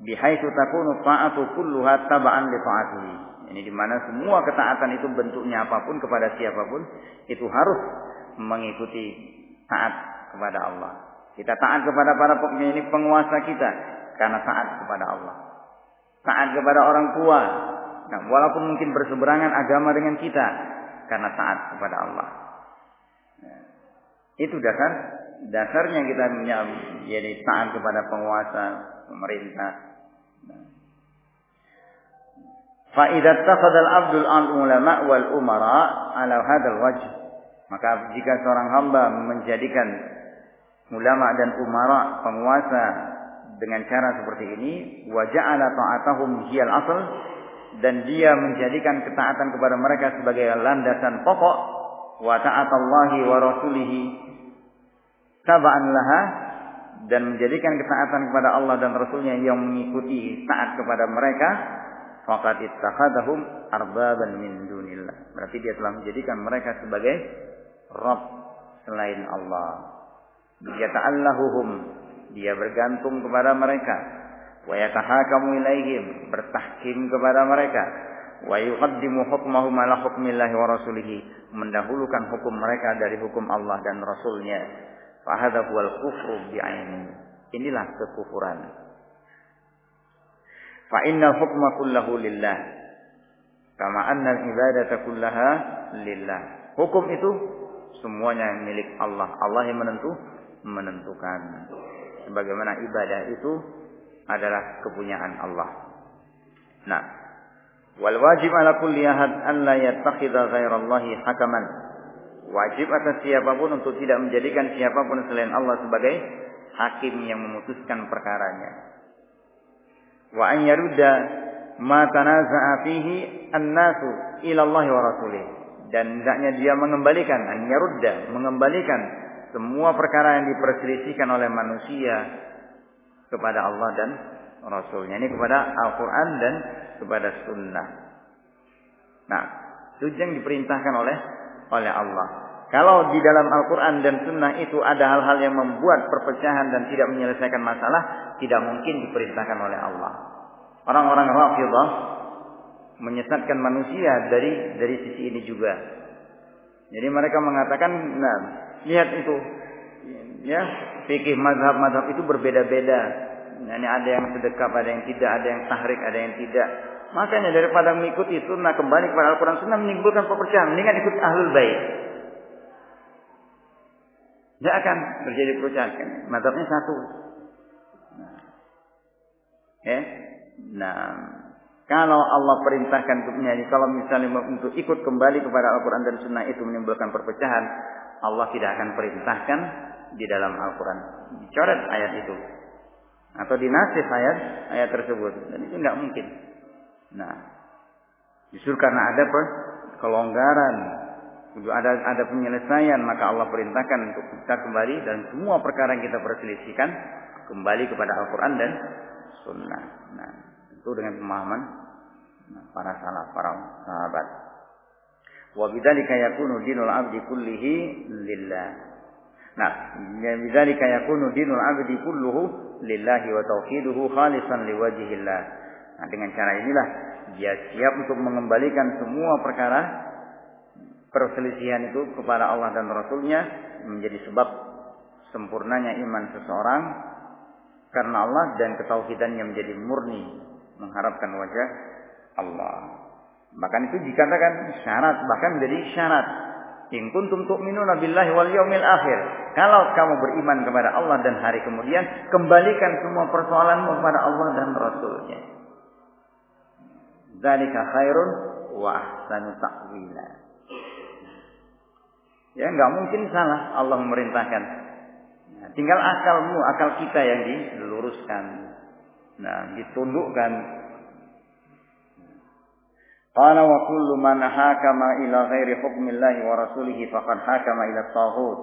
Bihaitsu takunu ta'atu kulluha taba'an li ta'atihi. Ini di mana semua ketaatan itu bentuknya apa pun kepada siapa pun itu harus mengikuti taat kepada Allah. Kita taat kepada para penguasa kita karena taat kepada Allah taat kepada orang tua. Nah, walaupun mungkin berseberangan agama dengan kita karena taat kepada Allah. Nah, itu dasar dasarnya kita menjadi taat kepada penguasa, pemerintah. Fa'idat taqadal abdul al ulama wal umara ala hadal wajh. Maka jika seorang hamba menjadikan ulama dan umara penguasa dengan cara seperti ini wa ja'ala ta'atahum hiyal asal dan dia menjadikan ketaatan kepada mereka sebagai landasan pokok wa ta'atallahi wa rasulihi taba'an laha dan menjadikan ketaatan kepada Allah dan Rasulnya yang mengikuti taat kepada mereka faqad ittakhadahum arbaban min dunillah. Berarti dia telah menjadikan mereka sebagai Rabb selain Allah. Yata'allahuhum dia bergantung kepada mereka. Wa yatahakamu ilaihim bertahkim kepada mereka. Wa yuqaddimu hukmahum ala hukmillahi wa rasulih mendahulukan hukum mereka dari hukum Allah dan rasulnya. Fa hadha huwal kufru bi'aini inilah kekufuran. Fa innal hukma kullahu lillah. Kama anna ibadata kullaha lillah. Hukum itu semuanya milik Allah. Allah yang menentu menentukan sebagaimana ibadah itu adalah kepunyaan Allah. Nah, wal wajib ala kulli ahad an la yattakhidha ghairallahi hakaman. Wajib atas siapa pun untuk tidak menjadikan siapa pun selain Allah sebagai hakim yang memutuskan perkaranya. Wa an yarudda ma tanaza'a fihi an-nasu ila Allah wa rasulih. Dan hendaknya dia mengembalikan, an yarudda, mengembalikan semua perkara yang diperselisihkan oleh manusia kepada Allah dan Rasulnya. Ini kepada Al-Quran dan kepada Sunnah. Nah, itu yang diperintahkan oleh oleh Allah. Kalau di dalam Al-Quran dan Sunnah itu ada hal-hal yang membuat perpecahan dan tidak menyelesaikan masalah, tidak mungkin diperintahkan oleh Allah. Orang-orang Rafidah menyesatkan manusia dari dari sisi ini juga. Jadi mereka mengatakan, nah, lihat itu, ya, fikih mazhab-mazhab itu berbeda-beda. Ini ada yang sedekap, ada yang tidak, ada yang tahrik, ada yang tidak. Makanya daripada mengikuti sunnah kembali kepada Al-Quran sunnah menimbulkan perpecahan. Mendingan ikut ahlul bait. Tidak akan terjadi perpecahan. Mazhabnya satu. Nah. Ya. Nah, kalau Allah perintahkan untuk menyanyi, kalau misalnya untuk ikut kembali kepada Al-Quran dan Sunnah itu menimbulkan perpecahan, Allah tidak akan perintahkan di dalam Al-Quran. Dicoret ayat itu. Atau dinasih ayat ayat tersebut. Dan itu nggak mungkin. Nah, justru karena ada kelonggaran, ada ada penyelesaian, maka Allah perintahkan untuk kita kembali dan semua perkara yang kita perselisihkan kembali kepada Al-Quran dan Sunnah. Nah, itu dengan pemahaman para salaf, para sahabat. Wa bidzalika yakunu dinul abdi kullihi lillah. Nah, bidzalika yakunu dinul abdi kulluhu lillahi wa tauhiduhu khalisan liwajhillah. Nah, dengan cara inilah dia siap untuk mengembalikan semua perkara perselisihan itu kepada Allah dan Rasulnya menjadi sebab sempurnanya iman seseorang karena Allah dan ketauhidannya menjadi murni mengharapkan wajah Allah. Bahkan itu dikatakan syarat, bahkan menjadi syarat. In kuntum tu'minuna billahi wal yaumil akhir. Kalau kamu beriman kepada Allah dan hari kemudian, kembalikan semua persoalanmu kepada Allah dan Rasulnya. Zalika khairun wa ahsanu ta'wila. Ya, nggak mungkin salah Allah memerintahkan. Nah, tinggal akalmu, akal kita yang diluruskan. Nah, ditundukkan. Qala wa kullu man hakama ila ghairi hukmillahi wa rasulihi faqad hakama ila taghut.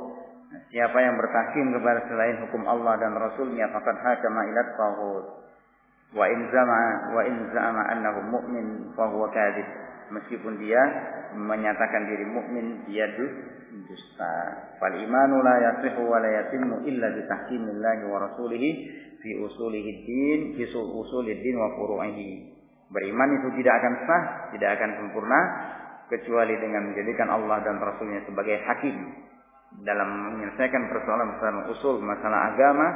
Nah, siapa yang bertahkim kepada selain hukum Allah dan Rasulnya faqad hakama ila taghut. Wa in zama wa in zama annahu mu'min fa huwa kadhib. Meskipun dia menyatakan diri mukmin, dia dusta. Fal imanu la yasihu wa la yatimmu illa bi tahkimillahi wa rasulihi fi usulihid din, fi usulid din wa furu'ihi. Beriman itu tidak akan sah, tidak akan sempurna kecuali dengan menjadikan Allah dan Rasulnya sebagai hakim dalam menyelesaikan persoalan-persoalan usul masalah agama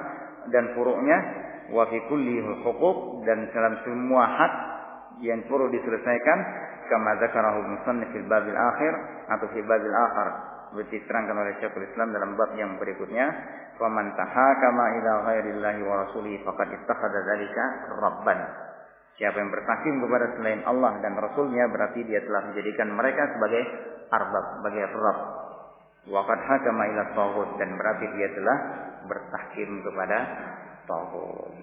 dan furu'nya wa fi kulli dan dalam semua hak yang perlu diselesaikan kama zakarahu musannif fil babil akhir atau fi babil akhir seperti diterangkan oleh Syekhul Islam dalam bab yang berikutnya faman tahakama ila ghairillahi wa rasulihi faqad ittakhadha dzalika rabban siapa yang bertahkim kepada selain Allah dan rasulnya berarti dia telah menjadikan mereka sebagai arbab sebagai rabb. Wa qad hakama ila taghut dan berarti dia telah bertahkim kepada taghut.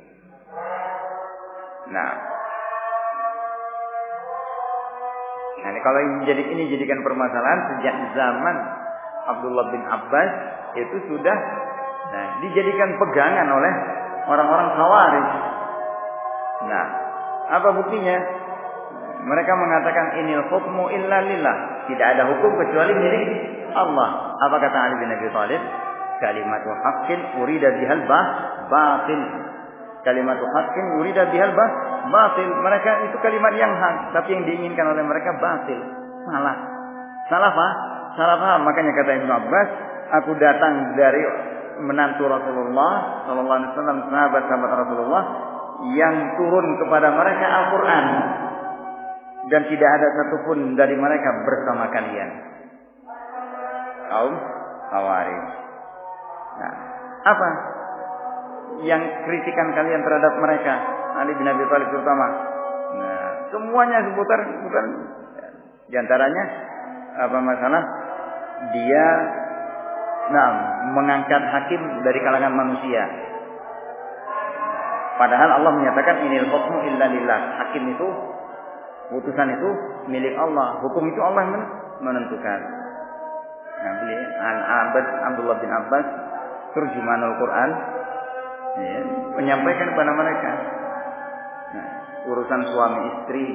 Nah. Nah, kalau ini jadi ini jadikan permasalahan sejak zaman Abdullah bin Abbas itu sudah nah, dijadikan pegangan oleh orang-orang Khawarij. Nah, apa buktinya? Mereka mengatakan inil hukmu illa lillah. Tidak ada hukum kecuali milik Allah. Apa kata Ali bin Abi Thalib? Kalimat haqqin urida bihal bah batil. Kalimat haqqin urida bihal bah batil. Mereka itu kalimat yang hak, tapi yang diinginkan oleh mereka batil. Salah. Salah apa? salah paham. Makanya kata Ibnu Abbas, aku datang dari menantu Rasulullah Sallallahu Alaihi Wasallam, sahabat-sahabat Rasulullah yang turun kepada mereka Al-Quran dan tidak ada satupun dari mereka bersama kalian. Kaum Khawarij. Nah, apa yang kritikan kalian terhadap mereka? Ali bin Abi Thalib terutama. Nah, semuanya seputar bukan di antaranya apa masalah dia nah, mengangkat hakim dari kalangan manusia. Padahal Allah menyatakan inil hukmu illa. Hakim itu putusan itu milik Allah. Hukum itu Allah menentukan. Nah, beliau Al-Abbas Abdullah bin Abbas terjemahan Al-Quran ya, menyampaikan kepada mereka nah, urusan suami istri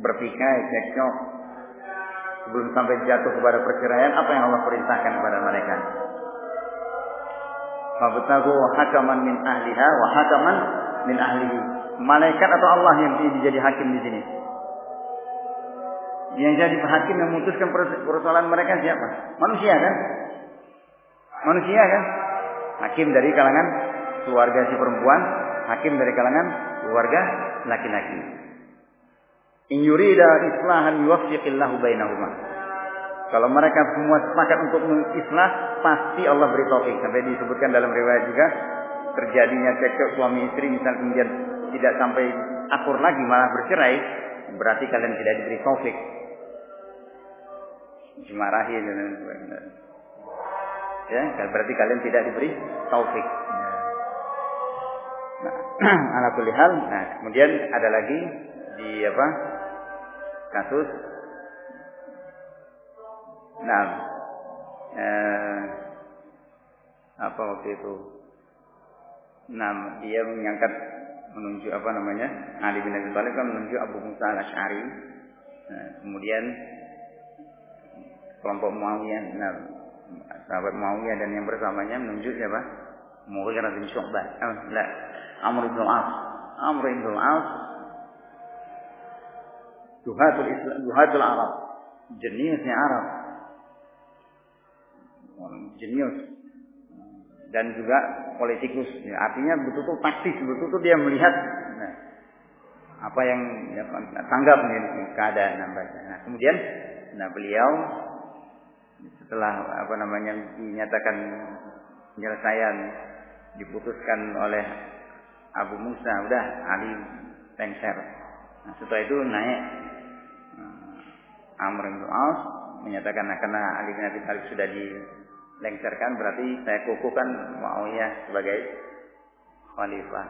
berpikai cekcok sebelum sampai jatuh kepada perceraian apa yang Allah perintahkan kepada mereka Fabtagu hakaman min ahliha wa hakaman min ahlihi. Malaikat atau Allah yang jadi hakim di sini? Yang jadi hakim yang memutuskan persoalan mereka siapa? Manusia kan? Manusia kan? Hakim dari kalangan keluarga si perempuan, hakim dari kalangan keluarga laki-laki. In yurida islahan yuwaffiqillahu bainahuma. Kalau mereka semua sepakat untuk mengislah, pasti Allah beri taufik. Sampai disebutkan dalam riwayat juga terjadinya cekcok suami istri misal kemudian tidak sampai akur lagi malah bercerai, berarti kalian tidak diberi taufik. Dimarahi dan sebagainya. Ya, berarti kalian tidak diberi taufik. Nah, [clears throat] ala hal, nah kemudian ada lagi di apa? Kasus Nah, eh, apa waktu itu? Nah, dia mengangkat menunjuk apa namanya? Ali bin Abi Thalib kan menunjuk Abu Musa al-Asy'ari. Nah, kemudian kelompok Muawiyah, nah, sahabat Muawiyah dan yang bersamanya menunjuk siapa? Mughirah bin Syu'bah. Ah, la, Amr bin Al-As. Amr bin Al-As Duhatul Islam, Duhatul Arab. Jenisnya Arab jenius dan juga politikus. Ya, artinya betul-betul taktis, betul-betul dia melihat nah, apa yang ya, tanggap nih keadaan Nah, kemudian nah beliau setelah apa namanya dinyatakan penyelesaian diputuskan oleh Abu Musa, udah Ali lengser. Nah, setelah itu naik nah, Amr bin Auf menyatakan nah, karena Ali bin Abi Thalib sudah di lengserkan berarti saya kukuhkan Muawiyah sebagai khalifah.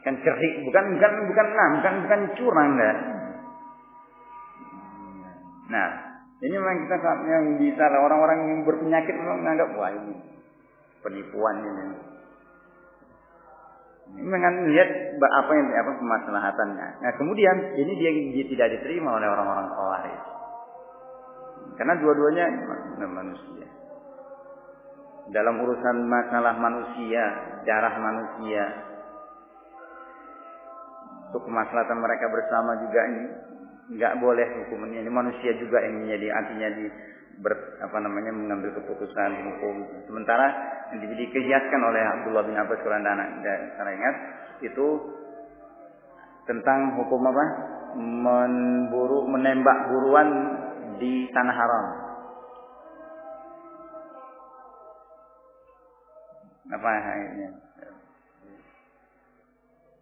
Kan cerdik, bukan bukan bukan nah, bukan bukan curang dah. Nah, ini memang kita yang bisa orang-orang yang berpenyakit memang menganggap wah ini penipuan ini. Ini memang lihat apa yang apa kemaslahatannya. Nah, kemudian ini dia, dia tidak diterima oleh orang-orang Khawarij. Karena dua-duanya manusia. Dalam urusan masalah manusia, darah manusia, untuk kemaslahatan mereka bersama juga ini nggak boleh hukumnya ini manusia juga yang menjadi artinya di ber, apa namanya mengambil keputusan hukum. Sementara yang dikehiaskan oleh Abdullah bin Abbas kalau anda saya ingat itu tentang hukum apa? Memburu menembak buruan di tanah haram. Apa ayatnya?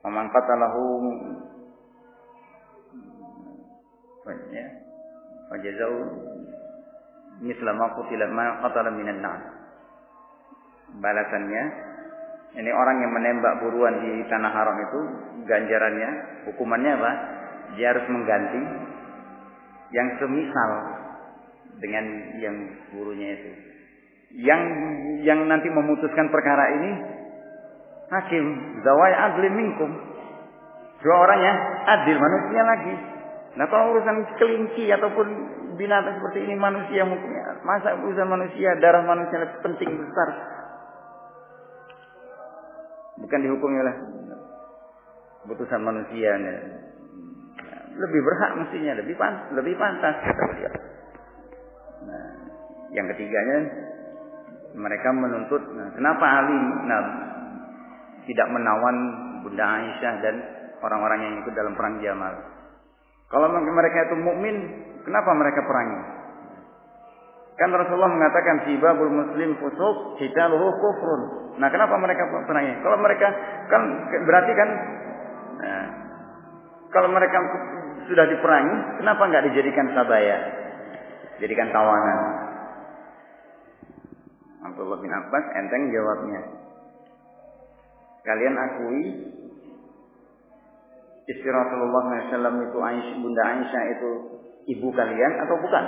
Faman qatalahu ya wajazau misla ma qutila ma qatala minan nar. Balasannya ini orang yang menembak buruan di tanah haram itu ganjarannya hukumannya apa? Dia harus mengganti yang semisal dengan yang gurunya itu. Yang yang nanti memutuskan perkara ini hakim zawai adli minkum. Dua orang yang adil manusia lagi. Nah kalau urusan kelinci ataupun binatang seperti ini manusia hukumnya masa urusan manusia darah manusia lebih penting besar bukan dihukumi oleh keputusan manusia lebih berhak mestinya, lebih pantas, lebih pantas kata beliau. Nah, yang ketiganya mereka menuntut nah, kenapa Ali nah, tidak menawan Bunda Aisyah dan orang-orang yang ikut dalam perang Jamal. Kalau mereka itu mukmin, kenapa mereka perangi? Kan Rasulullah mengatakan sibabul muslim fusuk, qitaluhu kufrun. Nah, kenapa mereka perangi? Kalau mereka kan berarti kan nah, kalau mereka sudah diperangi, kenapa nggak dijadikan sabaya? Jadikan tawanan. Abdullah bin Abbas enteng jawabnya. Kalian akui istri Rasulullah SAW itu Aisyah, Bunda Aisyah itu ibu kalian atau bukan?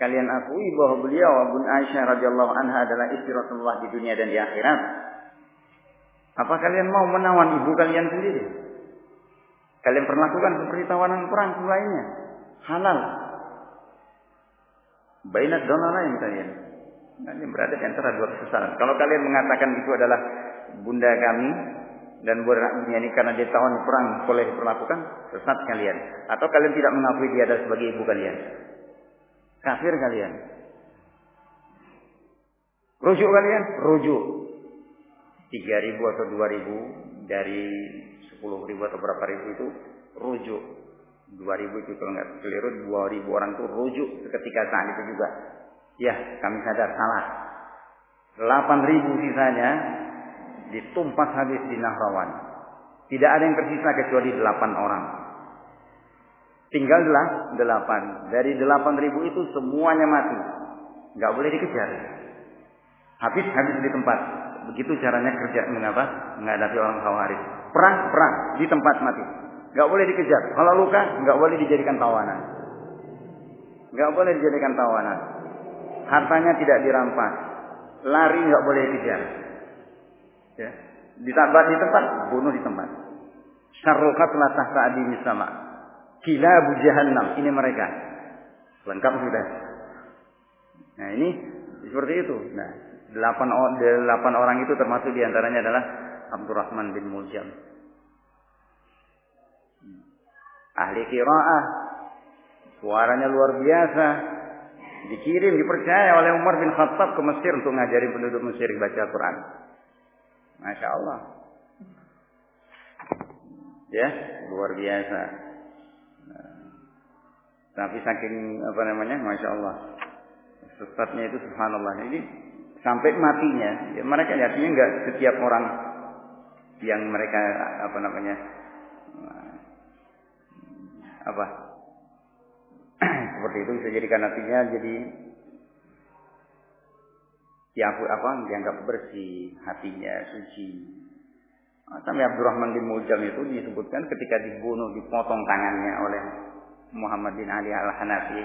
Kalian akui bahwa beliau Bunda Aisyah radhiyallahu anha adalah istri Rasulullah di dunia dan di akhirat. Apa kalian mau menawan ibu kalian sendiri? Kalian perlakukan seperti tawanan perang lainnya. Halal. Bainat lain kalian. Nanti berada di antara dua kesesatan. Kalau kalian mengatakan itu adalah bunda kami dan buraknya ini karena dia tahun perang boleh diperlakukan, sesat kalian. Atau kalian tidak mengakui dia adalah sebagai ibu kalian. Kafir kalian. Rujuk kalian, rujuk. Tiga ribu atau dua ribu dari sepuluh ribu atau berapa ribu itu rujuk. Ribu itu kalau nggak keliru, dua ribu orang itu rujuk seketika saat itu juga. Ya, kami sadar salah. Delapan ribu sisanya ditumpas habis di Nahrawan. Tidak ada yang tersisa kecuali delapan orang. Tinggallah delapan. Dari delapan ribu itu semuanya mati. Nggak boleh dikejar. Habis-habis di tempat. Begitu caranya kerja mengapa? Menghadapi orang khawarij. Perang, perang di tempat mati. Nggak boleh dikejar. Kalau luka, nggak boleh dijadikan tawanan. Nggak boleh dijadikan tawanan. Hartanya tidak dirampas. Lari nggak boleh dikejar. Ya. Ditambah di tempat, bunuh di tempat. Syarrul qatla tahta adimi sama. Kila jahannam. Ini mereka. Lengkap sudah. Nah ini seperti itu. Nah, delapan, delapan orang itu termasuk di antaranya adalah Abdurrahman bin Muljam. Ahli kiraah. Suaranya luar biasa. Dikirim, dipercaya oleh Umar bin Khattab ke Mesir untuk ngajari penduduk Mesir baca Quran. Masya Allah. Ya, luar biasa. tapi saking apa namanya, masya Allah, sesatnya itu subhanallah. Jadi sampai matinya, ya mereka artinya enggak setiap orang yang mereka apa namanya apa [clears throat] seperti itu bisa jadikan artinya jadi ya apa dianggap bersih hatinya suci. Nah, sampai Abdurrahman bin Muljam itu disebutkan ketika dibunuh dipotong tangannya oleh Muhammad bin Ali al Hanafi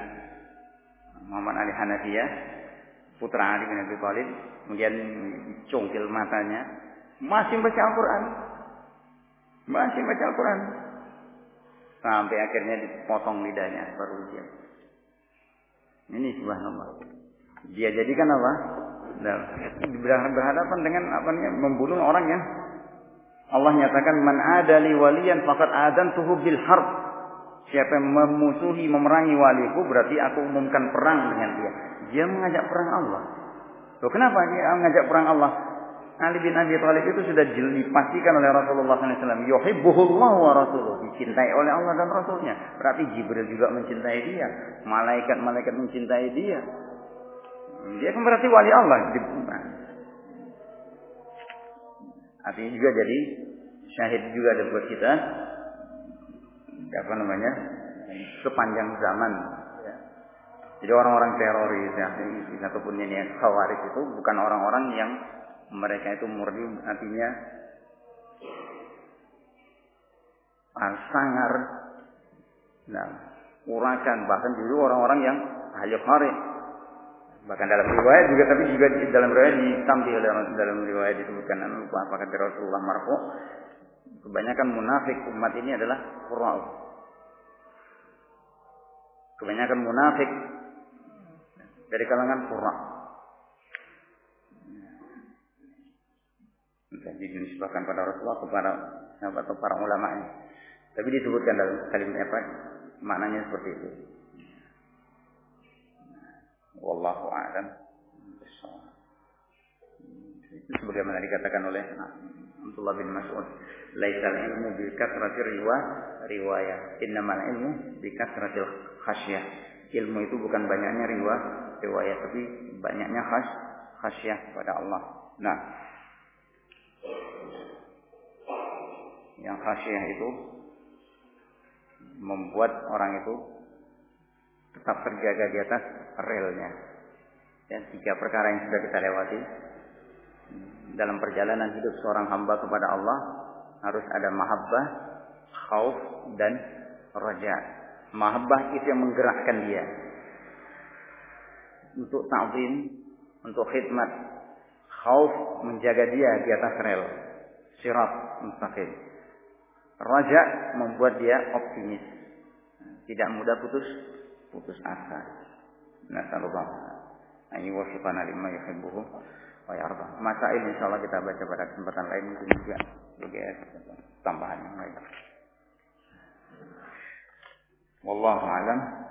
Muhammad Ali Hanafi ya putra Ali bin Abi Thalib kemudian congkil matanya. Masih baca Al-Quran. Masih baca Al-Quran. Sampai akhirnya dipotong lidahnya baru dia. Ini subhanallah. Dia jadikan apa? Dan berhadapan dengan apa namanya? Membunuh orang yang Allah nyatakan man adali waliyan faqad tuh bil harb. Siapa yang memusuhi, memerangi waliku berarti aku umumkan perang dengan dia. Dia mengajak perang Allah. Loh, kenapa dia mengajak perang Allah? Ali bin Abi Thalib itu sudah dipastikan oleh Rasulullah SAW. Yuhibbuhullah wa rasuluh. Dicintai oleh Allah dan Rasulnya. Berarti Jibril juga mencintai dia. Malaikat-malaikat mencintai dia. Dia kan berarti wali Allah. Artinya juga jadi syahid juga ada buat kita apa namanya sepanjang zaman. Jadi orang-orang teroris ya, ataupun ini khawarij itu bukan orang-orang yang mereka itu murni artinya sangar, nah, urakan bahkan dulu orang-orang yang ahli khawarij Bahkan dalam riwayat juga tapi juga dalam riwayat ditampil dalam, dalam riwayat disebutkan lupa apakah dari Rasulullah marfu kebanyakan munafik umat ini adalah qurra'u. Kebanyakan munafik dari kalangan qurra'. Dan dinisbahkan pada Rasulullah kepada atau para ulama ini. Tapi disebutkan dalam kalimat apa maknanya seperti itu. Wallahu a'lam Itu sebagaimana dikatakan oleh Abdullah bin Mas'ud, "Laisal ilmu bi kathrati riwa riwayah, innamal ilmu bi kathratil khasyah." Ilmu itu bukan banyaknya riwa riwayat, tapi banyaknya khas khasyah pada Allah. Nah, yang khasyah itu membuat orang itu tetap terjaga di atas relnya. Dan tiga perkara yang sudah kita lewati dalam perjalanan hidup seorang hamba kepada Allah harus ada mahabbah, khauf dan raja. Mahabbah itu yang menggerakkan dia untuk ta'zim, untuk khidmat. Khauf menjaga dia di atas rel. Sirat mustaqim. Raja membuat dia optimis. Tidak mudah putus putus asa. Nasallallahu alaihi wasallam lima yuhibbuhu wa yarda. Masail insyaallah kita baca pada kesempatan lain mungkin juga sebagai tambahan yang. Wallahu a'lam.